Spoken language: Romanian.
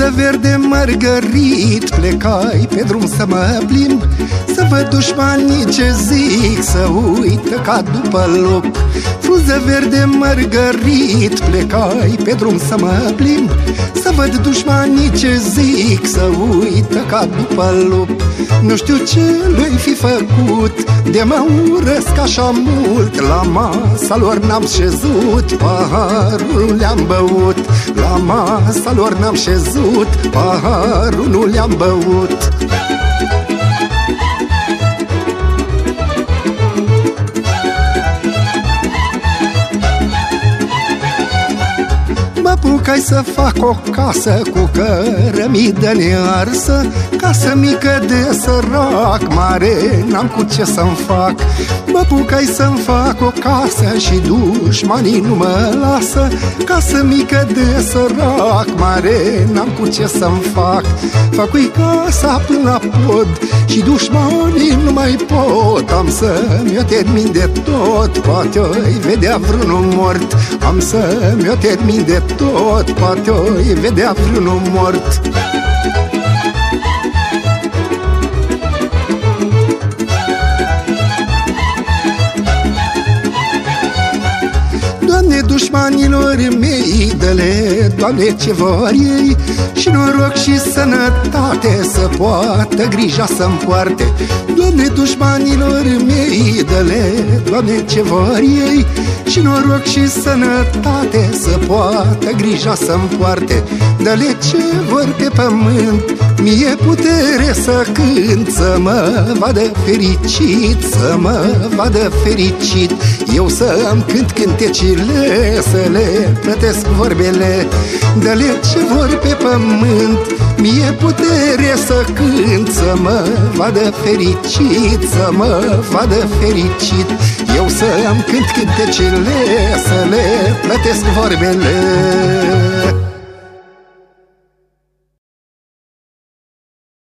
Frunză verde mărgărit Plecai pe drum să mă plimb. Să văd dușmanii ce zic Să uită ca după lup Frunză verde mărgărit Plecai pe drum să mă plimb Să văd dușmanii ce zic Să uită ca după lup Nu știu ce lui fi făcut De mă urăsc așa mult. La masa lor n-am șezut Paharul le-am băut. La masa lor n-am șezut Paharul nu le-am băut. Mă apucai să fac o casă cu cărămidă nearsă Casă mică de sărac mare, n-am cu ce să-mi fac. Mă apucai să-mi fac o casă și dușmanii nu mă lasă Casă mică de sărac mare, n-am cu ce să-mi fac. Fac-i casa până la pod și dușmanii nu mai pot Am să-mi o termin de tot, poate o-i vedea vreunul mort. Am să-mi o termin de tot, poate o-i vedea vreunul mort dușmanilor mei, dă-le, Doamne, ce vor ei. Și noroc și sănătate să poată grija să-mi poarte. Doamne, dușmanilor mei, dă-le, Doamne, ce vor ei. Și noroc și sănătate să poată grija să-mi poarte. Dă-le ce vor pe pământ, mie putere să cânt Să mă vadă fericit, să mă vadă fericit. Eu să-mi cânt cântecile, să le plătesc vorbele Dă-le ce vor pe pământ, mie putere să cânt Să mă vadă fericit, să mă vadă fericit. Eu să-mi cânt cântecile, să le plătesc vorbele